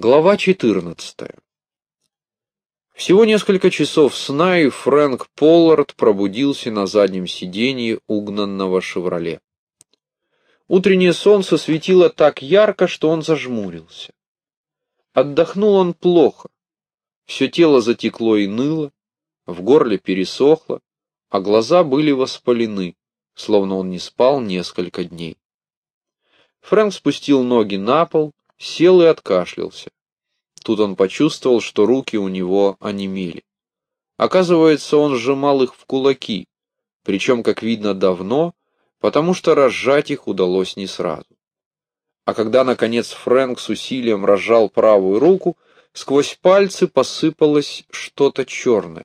Глава 14. Всего несколько часов сна, и Фрэнк Поллард пробудился на заднем сиденье угнанного «Шевроле». Утреннее солнце светило так ярко, что он зажмурился. Отдохнул он плохо. Все тело затекло и ныло, в горле пересохло, а глаза были воспалены, словно он не спал несколько дней. Фрэнк спустил ноги на пол, сел и откашлялся. Тут он почувствовал, что руки у него онемели. Оказывается, он сжимал их в кулаки, причем, как видно, давно, потому что разжать их удалось не сразу. А когда, наконец, Фрэнк с усилием разжал правую руку, сквозь пальцы посыпалось что-то черное.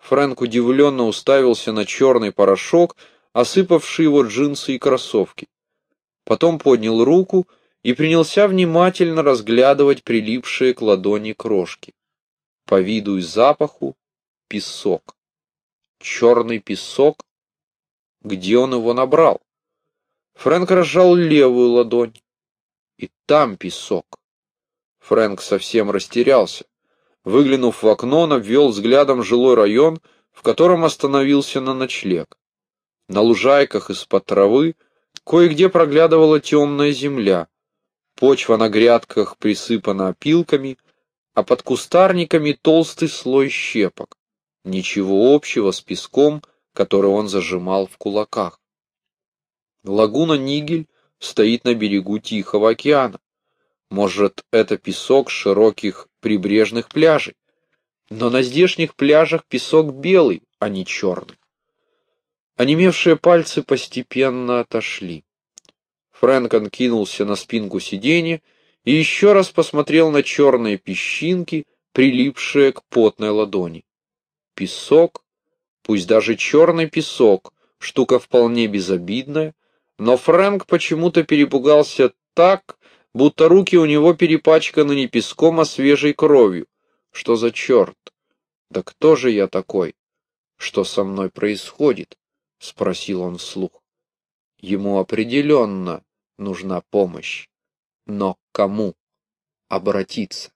Фрэнк удивленно уставился на черный порошок, осыпавший его джинсы и кроссовки. Потом поднял руку и принялся внимательно разглядывать прилипшие к ладони крошки. По виду и запаху — песок. Черный песок? Где он его набрал? Фрэнк разжал левую ладонь. И там песок. Фрэнк совсем растерялся. Выглянув в окно, он обвел взглядом жилой район, в котором остановился на ночлег. На лужайках из-под травы кое-где проглядывала темная земля, Почва на грядках присыпана опилками, а под кустарниками толстый слой щепок. Ничего общего с песком, который он зажимал в кулаках. Лагуна Нигель стоит на берегу Тихого океана. Может, это песок широких прибрежных пляжей. Но на здешних пляжах песок белый, а не черный. Онемевшие пальцы постепенно отошли. Фрэнк кинулся на спинку сиденья и еще раз посмотрел на черные песчинки, прилипшие к потной ладони. Песок, пусть даже черный песок, штука вполне безобидная, но Фрэнк почему-то перепугался так, будто руки у него перепачканы не песком, а свежей кровью. Что за черт? Да кто же я такой? Что со мной происходит? — спросил он вслух. Ему определенно нужна помощь. Но к кому обратиться?